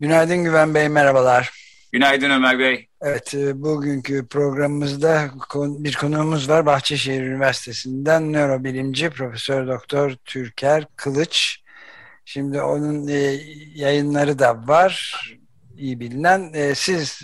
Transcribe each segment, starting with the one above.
Günaydın Güven Bey, merhabalar. Günaydın Ömer Bey. Evet, e, bugünkü programımızda bir konuğumuz var. Bahçeşehir Üniversitesi'nden nörobilimci Profesör Doktor Türker Kılıç. Şimdi onun e, yayınları da var, iyi bilinen. E, siz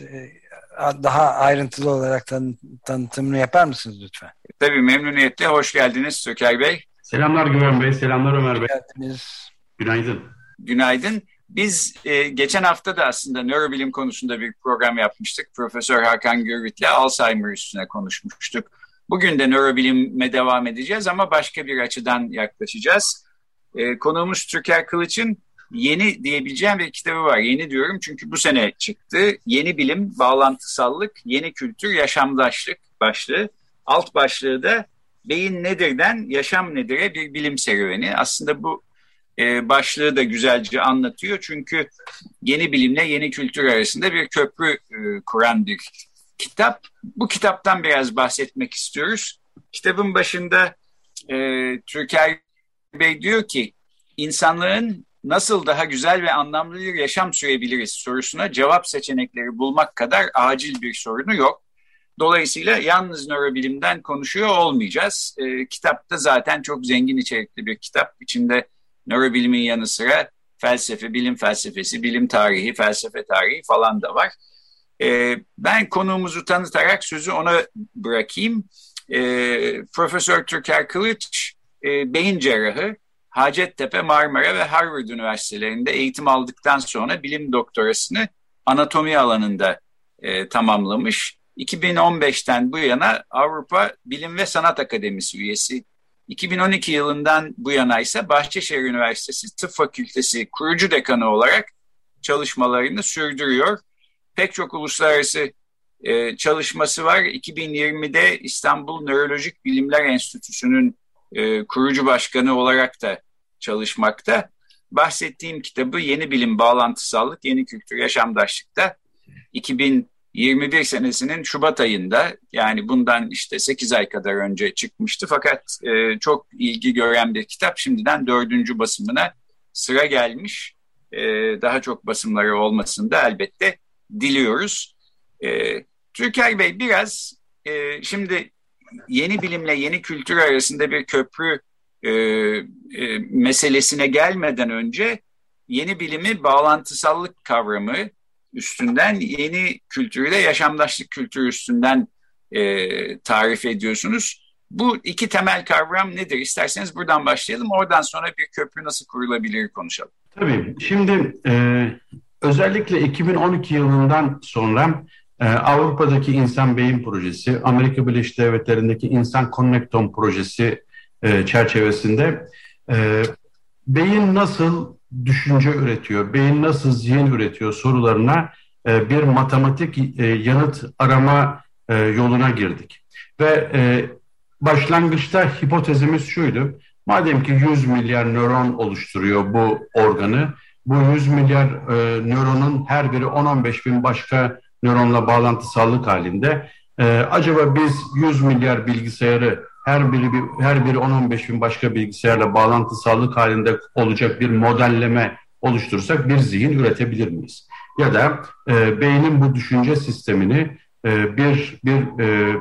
daha ayrıntılı olarak tan tanıtımını yapar mısınız lütfen? Tabii memnuniyetle. Hoş geldiniz Söker Bey. Selamlar Güven Bey, selamlar Ömer Bey. Geldiniz. Günaydın. Günaydın. Biz e, geçen hafta da aslında nörobilim konusunda bir program yapmıştık. Profesör Hakan Gürvit'le Alzheimer üstüne konuşmuştuk. Bugün de nörobilime devam edeceğiz ama başka bir açıdan yaklaşacağız. E, konuğumuz Türker Kılıç'ın yeni diyebileceğim bir kitabı var. Yeni diyorum çünkü bu sene çıktı. Yeni bilim, bağlantısallık, yeni kültür, yaşamdaşlık başlığı. Alt başlığı da beyin nedirden yaşam nedire bir bilim serüveni. Aslında bu e, başlığı da güzelce anlatıyor. Çünkü yeni bilimle yeni kültür arasında bir köprü e, kuran bir kitap. Bu kitaptan biraz bahsetmek istiyoruz. Kitabın başında e, Türker Bey diyor ki insanlığın nasıl daha güzel ve anlamlı bir yaşam sürebiliriz sorusuna cevap seçenekleri bulmak kadar acil bir sorunu yok. Dolayısıyla yalnız nörobilimden konuşuyor olmayacağız. E, kitapta zaten çok zengin içerikli bir kitap. İçinde nörobilimin yanı sıra felsefe, bilim felsefesi, bilim tarihi, felsefe tarihi falan da var. E, ben konuğumuzu tanıtarak sözü ona bırakayım. E, Profesör Türker Kılıç e, beyin cerrahı. Hacettepe, Marmara ve Harvard Üniversitelerinde eğitim aldıktan sonra bilim doktorasını anatomi alanında e, tamamlamış. 2015'ten bu yana Avrupa Bilim ve Sanat Akademisi üyesi. 2012 yılından bu yana ise Bahçeşehir Üniversitesi Tıp Fakültesi kurucu dekanı olarak çalışmalarını sürdürüyor. Pek çok uluslararası e, çalışması var. 2020'de İstanbul Nörolojik Bilimler Enstitüsü'nün e, kurucu başkanı olarak da çalışmakta. Bahsettiğim kitabı Yeni Bilim Bağlantısallık, Yeni Kültür Yaşamdaşlık'ta 2021 senesinin Şubat ayında yani bundan işte 8 ay kadar önce çıkmıştı. Fakat e, çok ilgi gören bir kitap şimdiden dördüncü basımına sıra gelmiş. E, daha çok basımları olmasını da elbette diliyoruz. E, Türker Bey biraz e, şimdi yeni bilimle yeni kültür arasında bir köprü e, e, meselesine gelmeden önce yeni bilimi bağlantısallık kavramı üstünden yeni kültürü de yaşamdaşlık kültürü üstünden e, tarif ediyorsunuz. Bu iki temel kavram nedir? İsterseniz buradan başlayalım. Oradan sonra bir köprü nasıl kurulabilir konuşalım. Tabii. Şimdi e, özellikle 2012 yılından sonra e, Avrupa'daki İnsan Beyin Projesi, Amerika Birleşik Devletleri'ndeki İnsan Connectome Projesi e, çerçevesinde e, beyin nasıl düşünce üretiyor, beyin nasıl zihin üretiyor sorularına e, bir matematik e, yanıt arama e, yoluna girdik. Ve başlangıçta hipotezimiz şuydu, madem ki 100 milyar nöron oluşturuyor bu organı, bu 100 milyar nöronun her biri 10-15 bin başka nöronla bağlantısallık halinde. Acaba biz 100 milyar bilgisayarı her biri her biri 10-15 bin başka bilgisayarla bağlantısallık halinde olacak bir modelleme oluştursak bir zihin üretebilir miyiz? Ya da e, beynin bu düşünce sistemini e, bir bir e,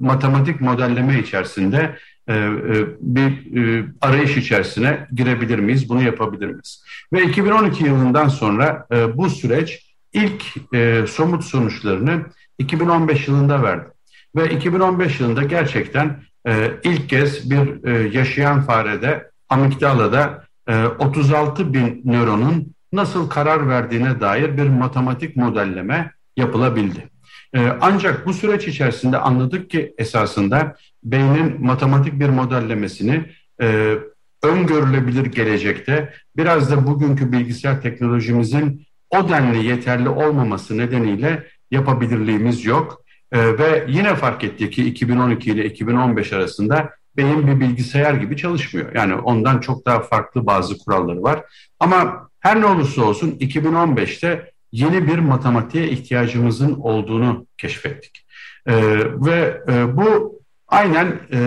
matematik modelleme içerisinde e, e, bir e, arayış içerisine girebilir miyiz? Bunu yapabilir miyiz? Ve 2012 yılından sonra e, bu süreç ilk e, somut sonuçlarını 2015 yılında verdi. Ve 2015 yılında gerçekten e, ilk kez bir e, yaşayan farede amigdalada e, 36 bin nöronun nasıl karar verdiğine dair bir matematik modelleme yapılabildi. E, ancak bu süreç içerisinde anladık ki esasında beynin matematik bir modellemesini e, öngörülebilir gelecekte biraz da bugünkü bilgisayar teknolojimizin o denli yeterli olmaması nedeniyle yapabilirliğimiz yok. Ee, ve yine fark ettik ki 2012 ile 2015 arasında beyin bir bilgisayar gibi çalışmıyor. Yani ondan çok daha farklı bazı kuralları var. Ama her ne olursa olsun 2015'te yeni bir matematiğe ihtiyacımızın olduğunu keşfettik. Ee, ve e, bu aynen e,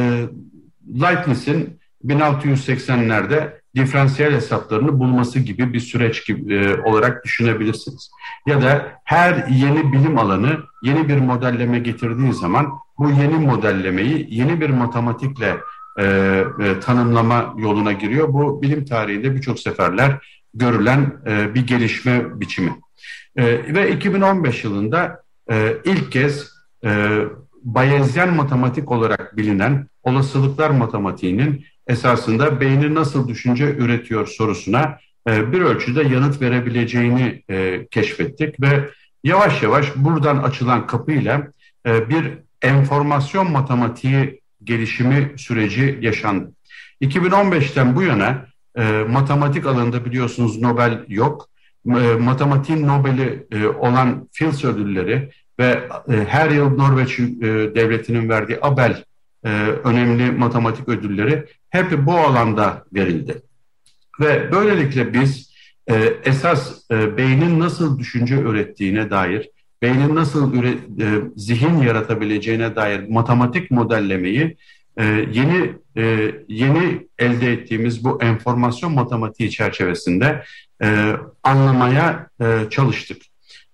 Leibniz'in 1680'lerde diferansiyel hesaplarını bulması gibi bir süreç gibi e, olarak düşünebilirsiniz. Ya da her yeni bilim alanı yeni bir modelleme getirdiği zaman bu yeni modellemeyi yeni bir matematikle e, e, tanımlama yoluna giriyor. Bu bilim tarihinde birçok seferler görülen e, bir gelişme biçimi. E, ve 2015 yılında e, ilk kez e, Bayezyen matematik olarak bilinen olasılıklar matematiğinin esasında beyni nasıl düşünce üretiyor sorusuna e, bir ölçüde yanıt verebileceğini e, keşfettik ve yavaş yavaş buradan açılan kapıyla e, bir enformasyon matematiği gelişimi süreci yaşandı. 2015'ten bu yana e, matematik alanında biliyorsunuz Nobel yok. E, matematiğin Nobel'i e, olan Fields ödülleri ve e, her yıl Norveç e, devletinin verdiği Abel e, önemli matematik ödülleri hep bu alanda verildi. Ve böylelikle biz e, esas e, beynin nasıl düşünce ürettiğine dair, beynin nasıl üre, e, zihin yaratabileceğine dair matematik modellemeyi e, yeni e, yeni elde ettiğimiz bu enformasyon matematiği çerçevesinde e, anlamaya e, çalıştık.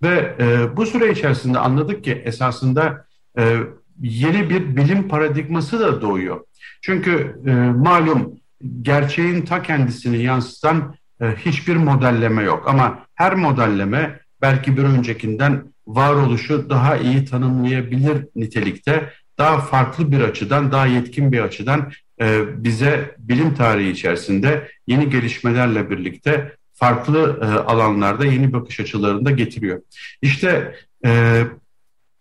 Ve e, bu süre içerisinde anladık ki esasında e, yeni bir bilim paradigması da doğuyor. Çünkü e, malum gerçeğin ta kendisini yansıtan e, hiçbir modelleme yok. Ama her modelleme belki bir öncekinden varoluşu daha iyi tanımlayabilir nitelikte, daha farklı bir açıdan, daha yetkin bir açıdan e, bize bilim tarihi içerisinde yeni gelişmelerle birlikte farklı e, alanlarda yeni bakış açılarını da getiriyor. İşte e,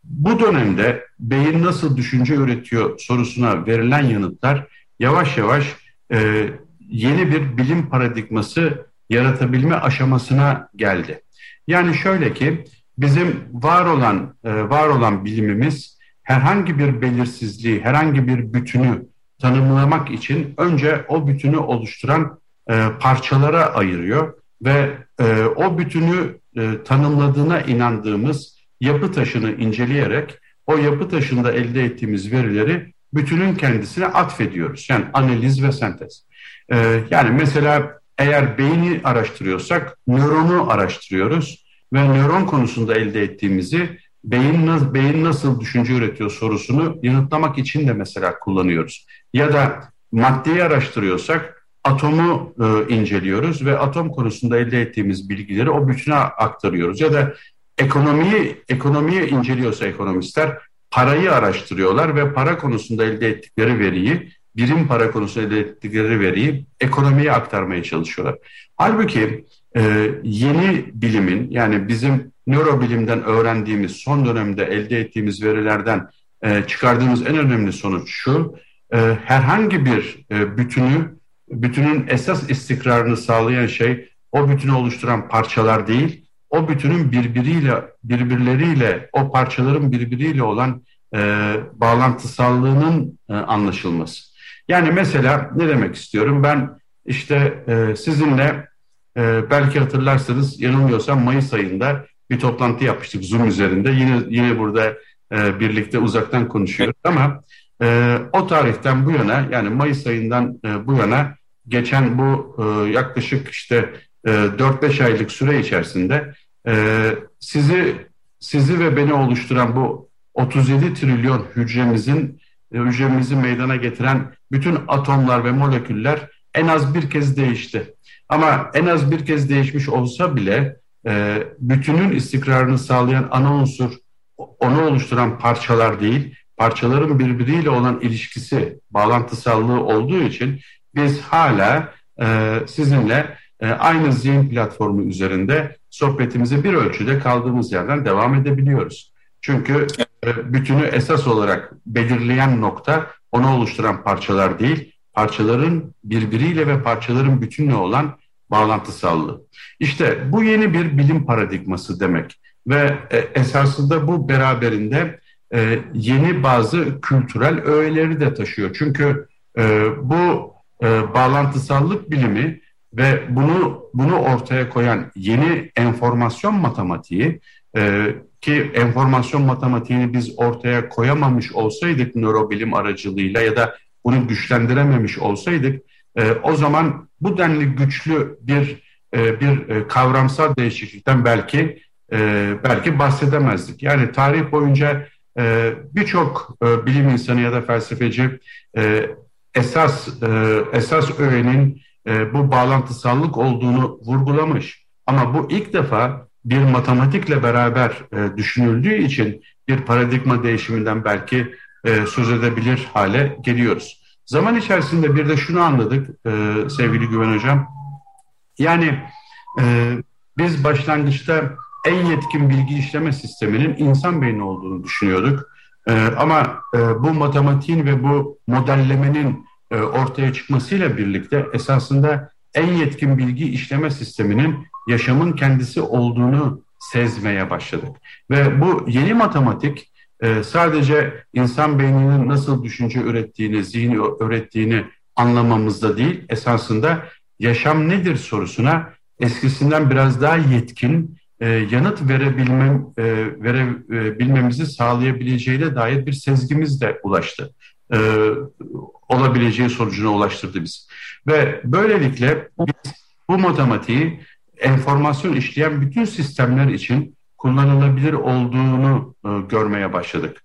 bu dönemde beyin nasıl düşünce üretiyor sorusuna verilen yanıtlar yavaş yavaş e, yeni bir bilim paradigması yaratabilme aşamasına geldi. Yani şöyle ki bizim var olan e, var olan bilimimiz herhangi bir belirsizliği, herhangi bir bütünü tanımlamak için önce o bütünü oluşturan e, parçalara ayırıyor ve e, o bütünü e, tanımladığına inandığımız yapı taşını inceleyerek o yapı taşında elde ettiğimiz verileri bütünün kendisine atfediyoruz. Yani analiz ve sentez. Ee, yani mesela eğer beyni araştırıyorsak nöronu araştırıyoruz ve nöron konusunda elde ettiğimizi beyin, nasıl, beyin nasıl düşünce üretiyor sorusunu yanıtlamak için de mesela kullanıyoruz. Ya da maddeyi araştırıyorsak atomu e, inceliyoruz ve atom konusunda elde ettiğimiz bilgileri o bütüne aktarıyoruz. Ya da ekonomiyi ekonomiyi inceliyorsa ekonomistler parayı araştırıyorlar ve para konusunda elde ettikleri veriyi birim para konusunda elde ettikleri veriyi ekonomiye aktarmaya çalışıyorlar. Halbuki e, yeni bilimin yani bizim nörobilimden öğrendiğimiz son dönemde elde ettiğimiz verilerden e, çıkardığımız en önemli sonuç şu e, herhangi bir e, bütünü bütünün esas istikrarını sağlayan şey o bütünü oluşturan parçalar değil o bütünün birbiriyle birbirleriyle o parçaların birbiriyle olan e, bağlantısallığının e, anlaşılması. Yani mesela ne demek istiyorum? Ben işte e, sizinle e, belki hatırlarsınız yanılmıyorsam Mayıs ayında bir toplantı yapmıştık Zoom üzerinde. Yine yine burada e, birlikte uzaktan konuşuyoruz ama e, o tarihten bu yana yani Mayıs ayından e, bu yana geçen bu e, yaklaşık işte 4-5 e, aylık süre içerisinde e, sizi sizi ve beni oluşturan bu 37 trilyon hücremizin e, hücremizi meydana getiren bütün atomlar ve moleküller en az bir kez değişti. Ama en az bir kez değişmiş olsa bile bütünün istikrarını sağlayan ana unsur onu oluşturan parçalar değil, parçaların birbiriyle olan ilişkisi, bağlantısallığı olduğu için biz hala sizinle e, aynı zihin platformu üzerinde sohbetimize bir ölçüde kaldığımız yerden devam edebiliyoruz. Çünkü e, bütünü esas olarak belirleyen nokta onu oluşturan parçalar değil, parçaların birbiriyle ve parçaların bütünle olan bağlantısallığı. İşte bu yeni bir bilim paradigması demek ve e, esasında bu beraberinde e, yeni bazı kültürel öğeleri de taşıyor. Çünkü bu bağlantısallık bilimi ve bunu bunu ortaya koyan yeni enformasyon matematiği e, ki enformasyon matematiğini biz ortaya koyamamış olsaydık nörobilim aracılığıyla ya da bunu güçlendirememiş olsaydık e, o zaman bu denli güçlü bir e, bir e, kavramsal değişiklikten belki e, belki bahsedemezdik. Yani tarih boyunca e, birçok e, bilim insanı ya da felsefeci e, esas e, esas öğenin e, bu bağlantısallık olduğunu vurgulamış. Ama bu ilk defa bir matematikle beraber e, düşünüldüğü için bir paradigma değişiminden belki e, söz edebilir hale geliyoruz. Zaman içerisinde bir de şunu anladık e, sevgili Güven Hocam. Yani e, biz başlangıçta en yetkin bilgi işleme sisteminin insan beyni olduğunu düşünüyorduk. E, ama e, bu matematiğin ve bu modellemenin e, ortaya çıkmasıyla birlikte esasında en yetkin bilgi işleme sisteminin yaşamın kendisi olduğunu sezmeye başladık. Ve bu yeni matematik e, sadece insan beyninin nasıl düşünce ürettiğini, zihni öğrettiğini anlamamızda değil, esasında yaşam nedir sorusuna eskisinden biraz daha yetkin e, yanıt verebilmem, verebilmemizi sağlayabileceğine dair bir sezgimiz de ulaştı. E, olabileceği sonucuna ulaştırdı biz. Ve böylelikle biz bu matematiği enformasyon işleyen bütün sistemler için kullanılabilir olduğunu e, görmeye başladık.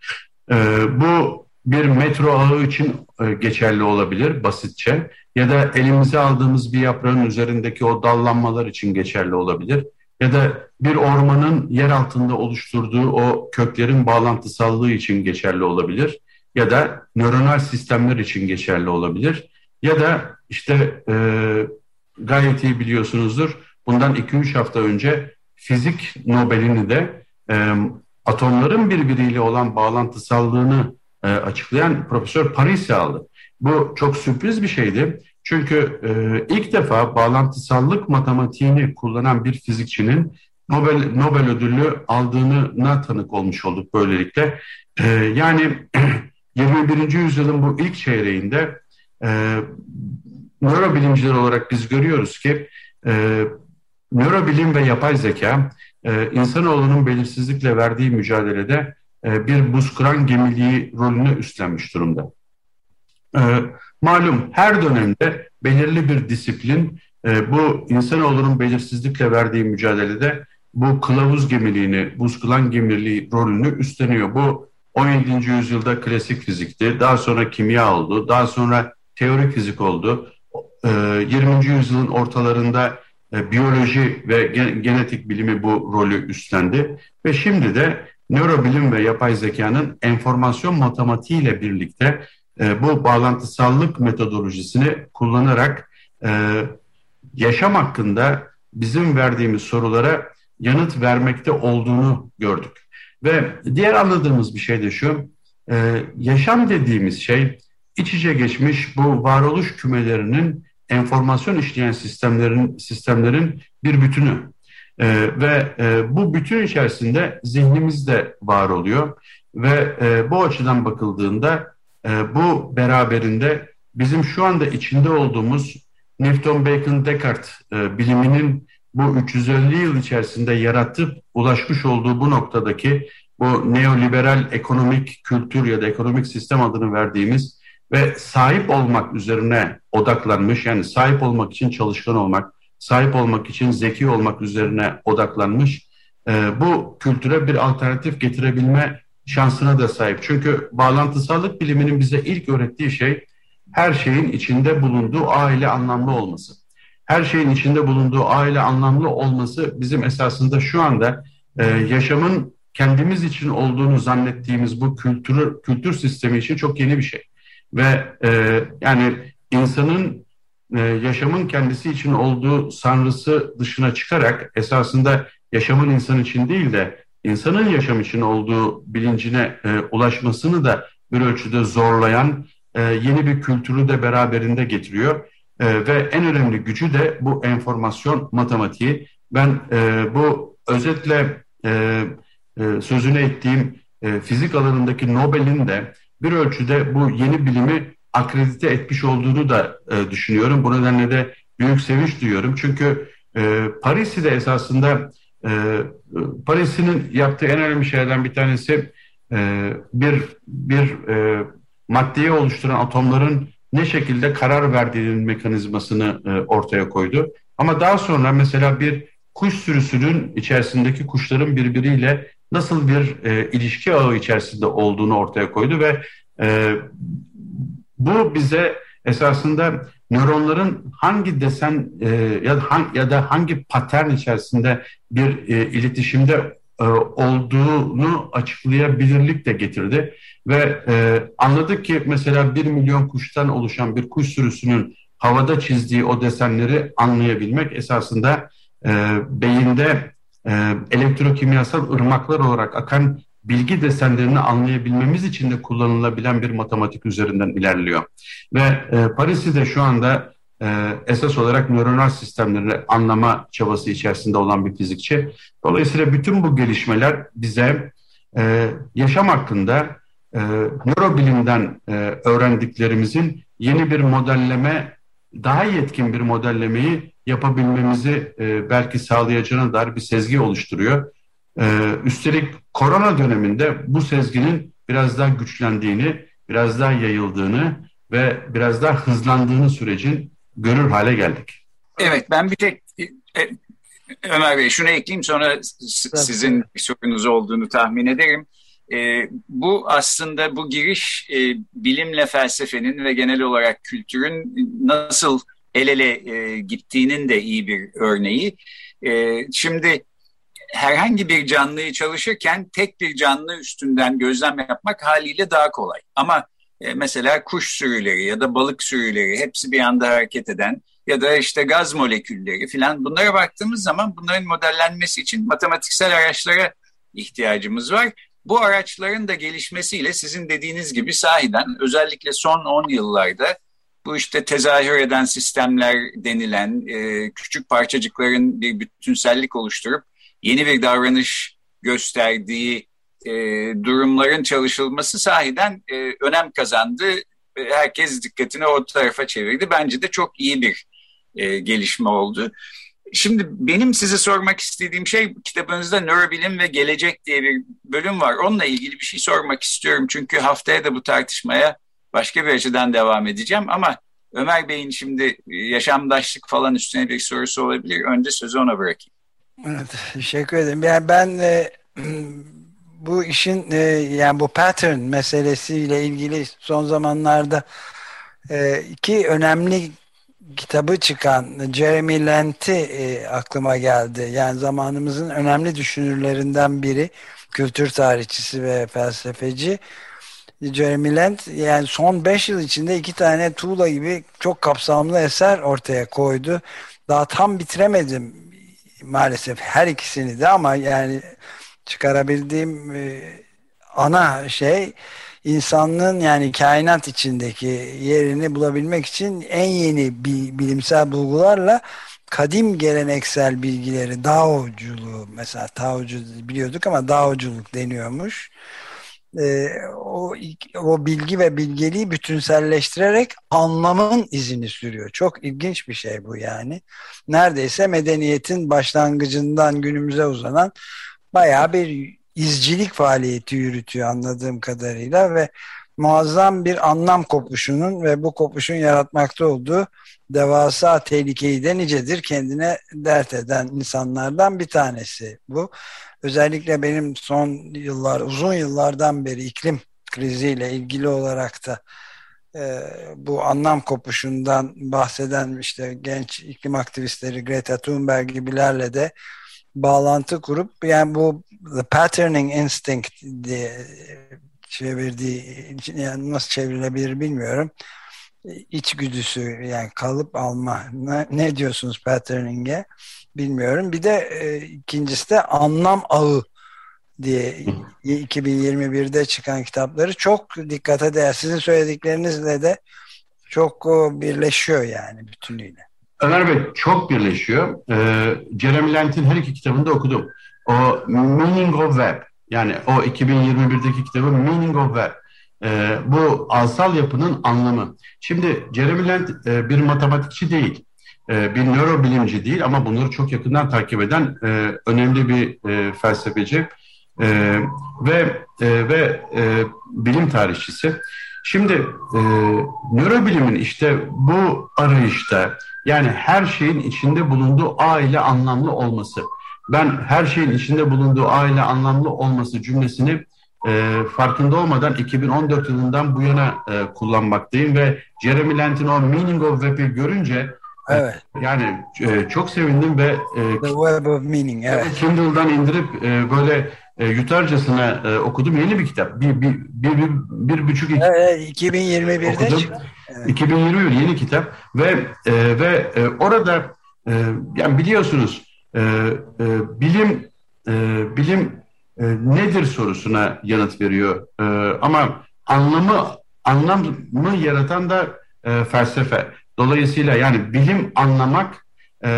E, bu bir metro ağı için e, geçerli olabilir basitçe ya da elimize aldığımız bir yaprağın üzerindeki o dallanmalar için geçerli olabilir ya da bir ormanın yer altında oluşturduğu o köklerin bağlantısallığı için geçerli olabilir ya da nöronal sistemler için geçerli olabilir ya da işte e, gayet iyi biliyorsunuzdur bundan 2-3 hafta önce fizik Nobel'ini de e, atomların birbiriyle olan bağlantısallığını e, açıklayan Profesör Parisi aldı. Bu çok sürpriz bir şeydi. Çünkü e, ilk defa bağlantısallık matematiğini kullanan bir fizikçinin Nobel Nobel ödülü aldığına tanık olmuş olduk böylelikle. E, yani 21. yüzyılın bu ilk çeyreğinde e, nörobilimciler olarak biz görüyoruz ki e, nörobilim ve yapay zeka e, insanoğlunun belirsizlikle verdiği mücadelede e, bir buz kıran gemiliği rolünü üstlenmiş durumda. E, malum her dönemde belirli bir disiplin e, bu insanoğlunun belirsizlikle verdiği mücadelede bu kılavuz gemiliğini, buz kılan gemiliği rolünü üstleniyor. Bu 17. yüzyılda klasik fizikti, daha sonra kimya oldu, daha sonra teorik fizik oldu. 20. yüzyılın ortalarında biyoloji ve genetik bilimi bu rolü üstlendi ve şimdi de nörobilim ve yapay zekanın enformasyon matematiği ile birlikte e, bu bağlantısallık metodolojisini kullanarak e, yaşam hakkında bizim verdiğimiz sorulara yanıt vermekte olduğunu gördük. Ve diğer anladığımız bir şey de şu, e, yaşam dediğimiz şey iç içe geçmiş bu varoluş kümelerinin enformasyon işleyen sistemlerin sistemlerin bir bütünü. E, ve e, bu bütün içerisinde zihnimiz de var oluyor ve e, bu açıdan bakıldığında e, bu beraberinde bizim şu anda içinde olduğumuz Newton, Bacon, Descartes e, biliminin bu 350 yıl içerisinde yaratıp ulaşmış olduğu bu noktadaki bu neoliberal ekonomik kültür ya da ekonomik sistem adını verdiğimiz ve sahip olmak üzerine odaklanmış yani sahip olmak için çalışkan olmak, sahip olmak için zeki olmak üzerine odaklanmış e, bu kültüre bir alternatif getirebilme şansına da sahip. Çünkü bağlantısallık biliminin bize ilk öğrettiği şey her şeyin içinde bulunduğu aile anlamlı olması. Her şeyin içinde bulunduğu aile anlamlı olması bizim esasında şu anda e, yaşamın kendimiz için olduğunu zannettiğimiz bu kültür kültür sistemi için çok yeni bir şey. Ve e, yani insanın e, yaşamın kendisi için olduğu sanrısı dışına çıkarak esasında yaşamın insan için değil de insanın yaşam için olduğu bilincine e, ulaşmasını da bir ölçüde zorlayan e, yeni bir kültürü de beraberinde getiriyor. E, ve en önemli gücü de bu enformasyon matematiği. Ben e, bu özetle e, e, sözüne ettiğim e, fizik alanındaki Nobel'in de bir ölçüde bu yeni bilimi akredite etmiş olduğunu da e, düşünüyorum. Bu nedenle de büyük sevinç duyuyorum. Çünkü e, Paris'i de esasında e, Paris'in yaptığı en önemli şeylerden bir tanesi e, bir bir e, maddeyi oluşturan atomların ne şekilde karar verdiğinin mekanizmasını e, ortaya koydu. Ama daha sonra mesela bir kuş sürüsünün içerisindeki kuşların birbiriyle nasıl bir e, ilişki ağı içerisinde olduğunu ortaya koydu ve e, bu bize esasında nöronların hangi desen e, ya, da ya da hangi patern içerisinde bir e, iletişimde e, olduğunu açıklayabilirlik de getirdi ve e, anladık ki mesela bir milyon kuştan oluşan bir kuş sürüsünün havada çizdiği o desenleri anlayabilmek esasında e, beyinde e, elektrokimyasal ırmaklar olarak akan bilgi desenlerini anlayabilmemiz için de kullanılabilen bir matematik üzerinden ilerliyor. Ve e, Paris'i de şu anda e, esas olarak nöronal sistemlerini anlama çabası içerisinde olan bir fizikçi. Dolayısıyla bütün bu gelişmeler bize e, yaşam hakkında e, nörobilimden e, öğrendiklerimizin yeni bir modelleme, daha yetkin bir modellemeyi yapabilmemizi e, belki sağlayacağına dair bir sezgi oluşturuyor. E, üstelik korona döneminde bu sezginin biraz daha güçlendiğini, biraz daha yayıldığını ve biraz daha hızlandığını sürecin görür hale geldik. Evet ben bir tek e, Ömer Bey şunu ekleyeyim sonra sizin bir sorunuz olduğunu tahmin ederim. E, bu aslında bu giriş e, bilimle felsefenin ve genel olarak kültürün nasıl el ele e, gittiğinin de iyi bir örneği. E, şimdi herhangi bir canlıyı çalışırken tek bir canlı üstünden gözlem yapmak haliyle daha kolay. Ama e, mesela kuş sürüleri ya da balık sürüleri hepsi bir anda hareket eden ya da işte gaz molekülleri filan bunlara baktığımız zaman bunların modellenmesi için matematiksel araçlara ihtiyacımız var. Bu araçların da gelişmesiyle sizin dediğiniz gibi sahiden özellikle son 10 yıllarda bu işte tezahür eden sistemler denilen e, küçük parçacıkların bir bütünsellik oluşturup yeni bir davranış gösterdiği e, durumların çalışılması sahiden e, önem kazandı. E, herkes dikkatini o tarafa çevirdi. Bence de çok iyi bir e, gelişme oldu. Şimdi benim size sormak istediğim şey kitabınızda nörobilim ve gelecek diye bir bölüm var. Onunla ilgili bir şey sormak istiyorum. Çünkü haftaya da bu tartışmaya başka bir açıdan devam edeceğim. Ama Ömer Bey'in şimdi yaşamdaşlık falan üstüne bir sorusu olabilir. Önce sözü ona bırakayım. Evet, teşekkür ederim. Yani ben e, bu işin e, yani bu pattern meselesiyle ilgili son zamanlarda e, iki önemli kitabı çıkan Jeremy Lent'i e, aklıma geldi. Yani zamanımızın önemli düşünürlerinden biri, kültür tarihçisi ve felsefeci. Jeremy Lent yani son 5 yıl içinde iki tane tuğla gibi çok kapsamlı eser ortaya koydu. Daha tam bitiremedim maalesef her ikisini de ama yani çıkarabildiğim e, ana şey insanlığın yani kainat içindeki yerini bulabilmek için en yeni bilimsel bulgularla kadim geleneksel bilgileri Dao'culuğu mesela Tao'cu biliyorduk ama Dao'culuk deniyormuş. Ee, o, o bilgi ve bilgeliği bütünselleştirerek anlamın izini sürüyor. Çok ilginç bir şey bu yani. Neredeyse medeniyetin başlangıcından günümüze uzanan bayağı bir izcilik faaliyeti yürütüyor anladığım kadarıyla ve muazzam bir anlam kopuşunun ve bu kopuşun yaratmakta olduğu devasa tehlikeyi de nicedir kendine dert eden insanlardan bir tanesi bu. Özellikle benim son yıllar, uzun yıllardan beri iklim kriziyle ilgili olarak da e, bu anlam kopuşundan bahseden işte genç iklim aktivistleri Greta Thunberg gibilerle de bağlantı kurup yani bu the patterning instinct diye çevirdiği yani nasıl çevrilebilir bilmiyorum. İçgüdüsü yani kalıp alma. Ne, ne diyorsunuz patterning'e? Bilmiyorum. Bir de e, ikincisi de anlam ağı diye 2021'de çıkan kitapları çok dikkate değer. Sizin söylediklerinizle de çok birleşiyor yani bütünüyle. Ömer Bey çok birleşiyor. Ee, Jeremy Lent'in her iki kitabını da okudum. O Meaning of Web yani o 2021'deki kitabı Meaning of Web. Ee, bu alsal yapının anlamı. Şimdi Jeremy Lent e, bir matematikçi değil. E, bir nörobilimci değil ama bunları çok yakından takip eden e, önemli bir e, felsefeci e, ve e, ve e, bilim tarihçisi. Şimdi e, nörobilimin işte bu arayışta yani her şeyin içinde bulunduğu aile anlamlı olması. Ben her şeyin içinde bulunduğu aile anlamlı olması cümlesini e, farkında olmadan 2014 yılından bu yana e, kullanmaktayım ve Jeremy Lent'in o Meaning of Web'i görünce Evet. Yani e, çok sevindim ve e, The Web of Meaning. Evet. Kindle'dan indirip e, böyle e, yutarcasına e, okudum. Yeni bir kitap. Bir, bir, bir, bir, bir buçuk iki. Evet, 2021'de okudum. çıktı. Evet. 2021 yeni kitap ve e, ve e, orada e, yani biliyorsunuz e, e, bilim e, bilim e, nedir sorusuna yanıt veriyor. E, ama anlamı anlamı yaratan da e, felsefe. Dolayısıyla yani bilim anlamak, e,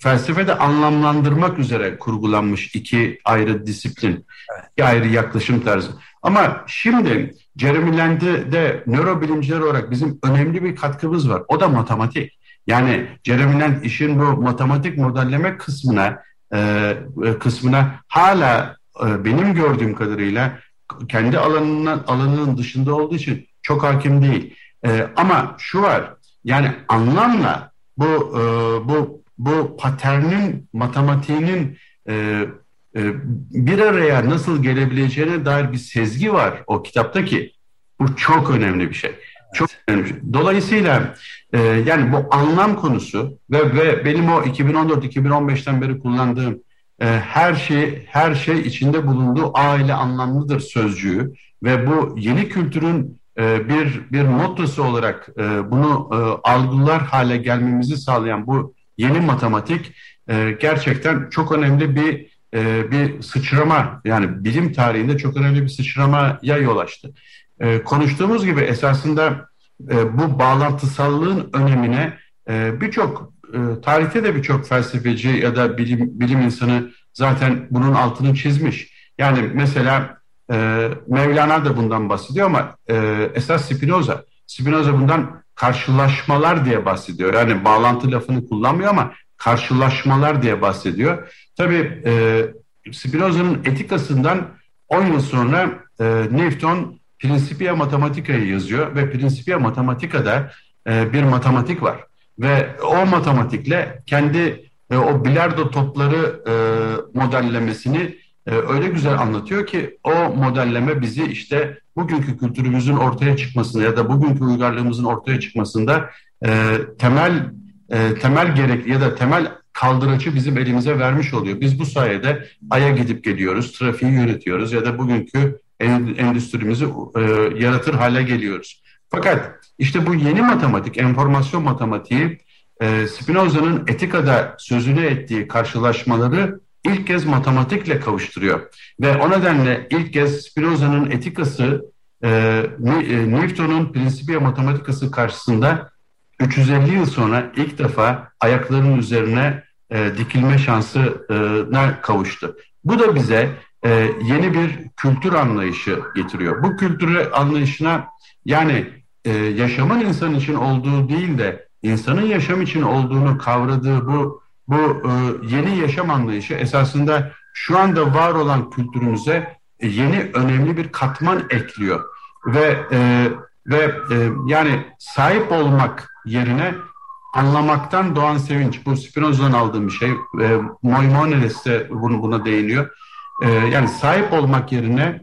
felsefe de anlamlandırmak üzere kurgulanmış iki ayrı disiplin, iki ayrı yaklaşım tarzı. Ama şimdi Jeremy Land'de de nörobilimciler olarak bizim önemli bir katkımız var. O da matematik. Yani Jeremy Land işin bu matematik modelleme kısmına e, kısmına hala e, benim gördüğüm kadarıyla kendi alanının alanının dışında olduğu için çok hakim değil. E, ama şu var yani anlamla bu e, bu bu paternin matematiğinin e, e, bir araya nasıl gelebileceğine dair bir sezgi var o kitapta ki bu çok önemli bir şey. Çok önemli şey. Dolayısıyla e, yani bu anlam konusu ve ve benim o 2014-2015'ten beri kullandığım e, her şey her şey içinde bulunduğu aile anlamlıdır sözcüğü ve bu yeni kültürün e, bir bir mottosu olarak e, bunu e, algılar hale gelmemizi sağlayan bu yeni matematik gerçekten çok önemli bir bir sıçrama yani bilim tarihinde çok önemli bir sıçramaya yol açtı. Konuştuğumuz gibi esasında bu bağlantısallığın önemine birçok tarihte de birçok felsefeci ya da bilim bilim insanı zaten bunun altını çizmiş. Yani mesela e, Mevlana da bundan bahsediyor ama e, esas Spinoza. Spinoza bundan karşılaşmalar diye bahsediyor. Yani bağlantı lafını kullanmıyor ama karşılaşmalar diye bahsediyor. Tabii e, Spinoza'nın etikasından 10 yıl sonra e, Newton Principia Mathematica'yı yazıyor ve Principia Mathematica'da e, bir matematik var. Ve o matematikle kendi e, o bilardo topları e, modellemesini e, öyle güzel anlatıyor ki o modelleme bizi işte bugünkü kültürümüzün ortaya çıkmasında ya da bugünkü uygarlığımızın ortaya çıkmasında e, temel e, temel gerek ya da temel kaldıraçı bizim elimize vermiş oluyor. Biz bu sayede Ay'a gidip geliyoruz, trafiği yönetiyoruz ya da bugünkü endüstrimizi e, yaratır hale geliyoruz. Fakat işte bu yeni matematik, enformasyon matematiği e, Spinoza'nın etikada sözünü ettiği karşılaşmaları ilk kez matematikle kavuşturuyor. Ve o nedenle ilk kez Spinoza'nın etikası e, e Newton'un Principia Mathematicası karşısında 350 yıl sonra ilk defa ayaklarının üzerine e, dikilme şansına kavuştu. Bu da bize e, yeni bir kültür anlayışı getiriyor. Bu kültür anlayışına yani e, yaşamın insan için olduğu değil de insanın yaşam için olduğunu kavradığı bu bu e, yeni yaşam anlayışı esasında şu anda var olan kültürümüze e, yeni önemli bir katman ekliyor. Ve e, ve e, yani sahip olmak yerine anlamaktan doğan sevinç. Bu Spinoza'dan aldığım bir şey. E, Maimonides de bunu, buna değiniyor. E, yani sahip olmak yerine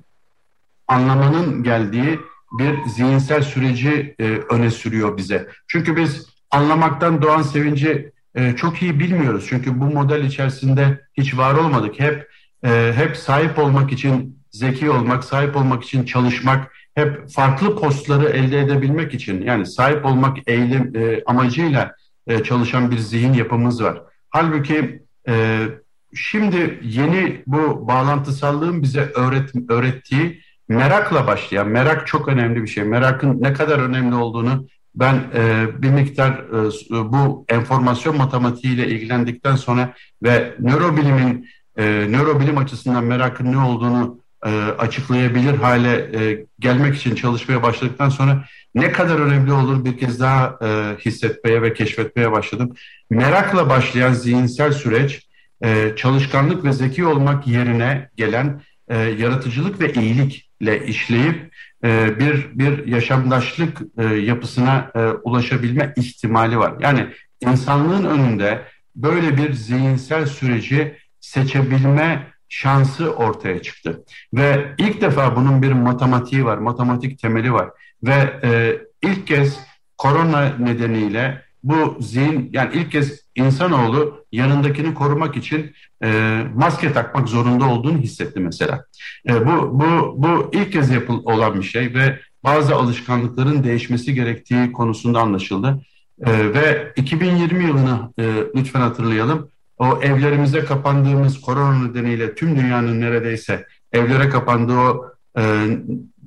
anlamanın geldiği bir zihinsel süreci e, öne sürüyor bize. Çünkü biz anlamaktan doğan sevinci e, çok iyi bilmiyoruz. Çünkü bu model içerisinde hiç var olmadık. Hep e, hep sahip olmak için zeki olmak, sahip olmak için çalışmak, hep farklı postları elde edebilmek için yani sahip olmak eğilim e, amacıyla e, çalışan bir zihin yapımız var. Halbuki e, şimdi yeni bu bağlantısallığın bize öğret, öğrettiği merakla başlayan, merak çok önemli bir şey. Merakın ne kadar önemli olduğunu ben e, bir miktar e, bu enformasyon matematiğiyle ilgilendikten sonra ve nörobilimin, e, nörobilim açısından merakın ne olduğunu e, açıklayabilir hale e, gelmek için çalışmaya başladıktan sonra ne kadar önemli olur bir kez daha e, hissetmeye ve keşfetmeye başladım. Merakla başlayan zihinsel süreç e, çalışkanlık ve zeki olmak yerine gelen e, yaratıcılık ve iyilikle işleyip e, bir bir yaşamdaşlık e, yapısına e, ulaşabilme ihtimali var. Yani insanlığın önünde böyle bir zihinsel süreci seçebilme şansı ortaya çıktı. Ve ilk defa bunun bir matematiği var, matematik temeli var. Ve ilk kez korona nedeniyle bu zihin, yani ilk kez insanoğlu yanındakini korumak için e, maske takmak zorunda olduğunu hissetti mesela. E, bu, bu, bu ilk kez yapıl olan bir şey ve bazı alışkanlıkların değişmesi gerektiği konusunda anlaşıldı. E, ve 2020 yılını e, lütfen hatırlayalım o evlerimize kapandığımız korona nedeniyle tüm dünyanın neredeyse evlere kapandığı o e,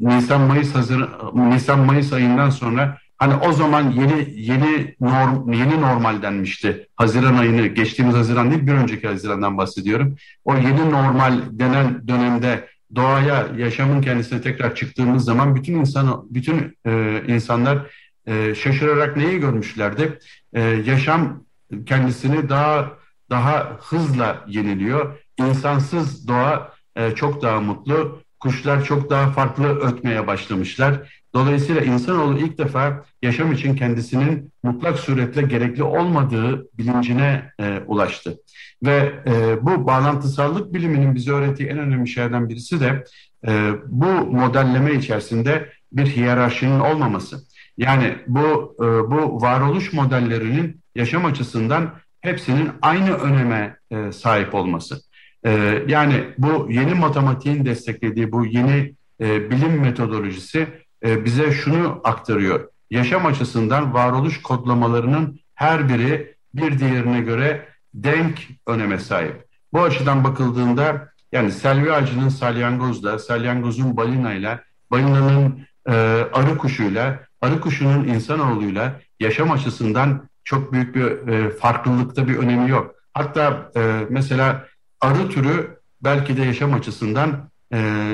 Nisan Mayıs hazır Nisan Mayıs ayından sonra hani o zaman yeni yeni norm yeni normal denmişti. Haziran ayını geçtiğimiz Haziran değil bir önceki Haziran'dan bahsediyorum. O yeni normal denen dönemde doğaya, yaşamın kendisine tekrar çıktığımız zaman bütün insan bütün e, insanlar e, şaşırarak neyi görmüşlerdi? E, yaşam kendisini daha daha hızla yeniliyor. İnsansız doğa e, çok daha mutlu. Kuşlar çok daha farklı ötmeye başlamışlar. Dolayısıyla insanoğlu ilk defa yaşam için kendisinin mutlak suretle gerekli olmadığı bilincine e, ulaştı. Ve e, bu bağlantısallık biliminin bize öğrettiği en önemli şeylerden birisi de e, bu modelleme içerisinde bir hiyerarşinin olmaması. Yani bu e, bu varoluş modellerinin yaşam açısından hepsinin aynı öneme e, sahip olması. E, yani bu yeni matematiğin desteklediği bu yeni e, bilim metodolojisi e, bize şunu aktarıyor. Yaşam açısından varoluş kodlamalarının her biri bir diğerine göre denk öneme sahip. Bu açıdan bakıldığında yani selvi ağacının salyangozla, salyangozun balinayla, balinanın e, arı kuşuyla, arı kuşunun insanoğluyla yaşam açısından çok büyük bir e, farklılıkta bir önemi yok. Hatta e, mesela arı türü belki de yaşam açısından e,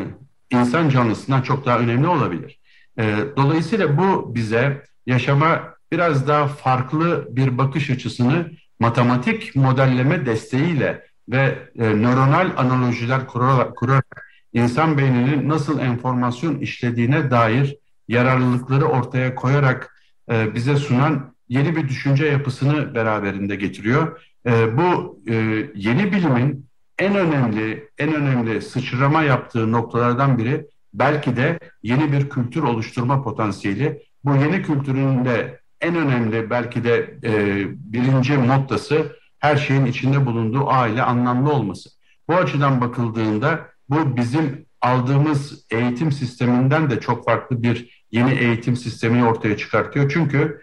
insan canlısından çok daha önemli olabilir. E, dolayısıyla bu bize yaşama biraz daha farklı bir bakış açısını matematik modelleme desteğiyle ve e, nöronal analojiler kurarak, kurarak insan beyninin nasıl enformasyon işlediğine dair yararlılıkları ortaya koyarak e, bize sunan yeni bir düşünce yapısını beraberinde getiriyor. E, bu e, yeni bilimin en önemli en önemli sıçrama yaptığı noktalardan biri belki de yeni bir kültür oluşturma potansiyeli. Bu yeni kültürün de en önemli belki de e, birinci noktası her şeyin içinde bulunduğu aile anlamlı olması. Bu açıdan bakıldığında bu bizim aldığımız eğitim sisteminden de çok farklı bir yeni eğitim sistemini ortaya çıkartıyor. Çünkü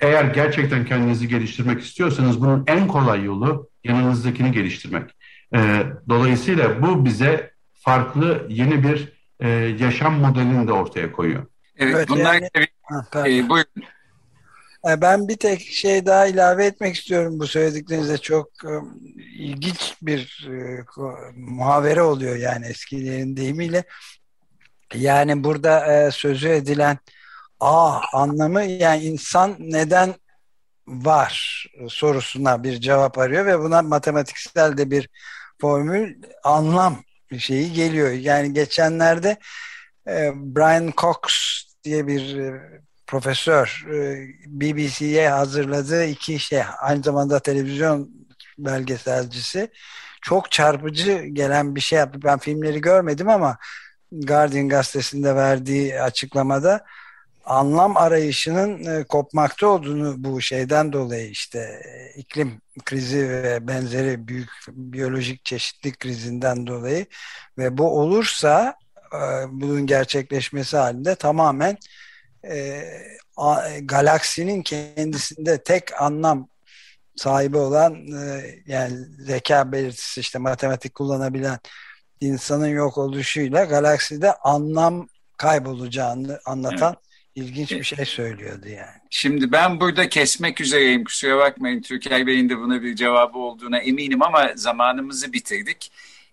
eğer gerçekten kendinizi geliştirmek istiyorsanız bunun en kolay yolu yanınızdakini geliştirmek. E, dolayısıyla bu bize farklı yeni bir e, yaşam modelini de ortaya koyuyor. Evet, evet bunlar yani, ha, e, buyurun. Ben bir tek şey daha ilave etmek istiyorum bu söylediklerinizde çok e, ilginç bir e, muhavere oluyor yani eskilerin deyimiyle. Yani burada e, sözü edilen A anlamı yani insan neden var sorusuna bir cevap arıyor ve buna matematiksel de bir formül anlam şeyi geliyor. Yani geçenlerde e, Brian Cox diye bir e, profesör e, BBC'ye hazırladığı iki şey aynı zamanda televizyon belgeselcisi çok çarpıcı gelen bir şey yaptı. Ben filmleri görmedim ama Guardian gazetesinde verdiği açıklamada anlam arayışının e, kopmakta olduğunu bu şeyden dolayı işte e, iklim krizi ve benzeri büyük biyolojik çeşitlilik krizinden dolayı ve bu olursa e, bunun gerçekleşmesi halinde tamamen e, a, galaksinin kendisinde tek anlam sahibi olan e, yani zeka belirtisi işte matematik kullanabilen insanın yok oluşuyla galakside anlam kaybolacağını anlatan evet. İlginç bir şey söylüyordu yani. Şimdi ben burada kesmek üzereyim kusura bakmayın Türker Bey'in de buna bir cevabı olduğuna eminim ama zamanımızı bitirdik.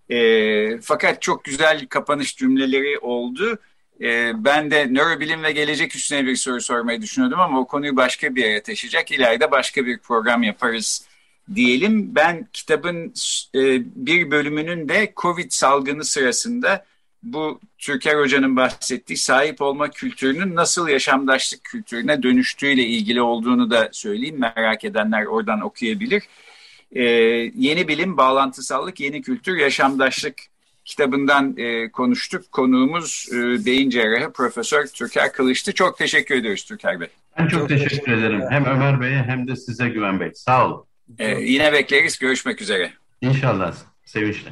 E, fakat çok güzel kapanış cümleleri oldu. E, ben de nörobilim ve gelecek üstüne bir soru sormayı düşünüyordum ama o konuyu başka bir yere taşıyacak. İleride başka bir program yaparız diyelim. Ben kitabın e, bir bölümünün de COVID salgını sırasında bu Türker Hoca'nın bahsettiği sahip olma kültürünün nasıl yaşamdaşlık kültürüne dönüştüğüyle ilgili olduğunu da söyleyeyim. Merak edenler oradan okuyabilir. Ee, yeni bilim, bağlantısallık, yeni kültür, yaşamdaşlık kitabından e, konuştuk. Konuğumuz e, beyin cerrahı Profesör Türker Kılıç'tı. Çok teşekkür ediyoruz Türker Bey. Ben çok, çok teşekkür, teşekkür ederim. Hem Ömer Bey'e hem de size Güven Bey. Sağ olun. Ee, yine bekleriz. Görüşmek üzere. İnşallah. Sevinçle.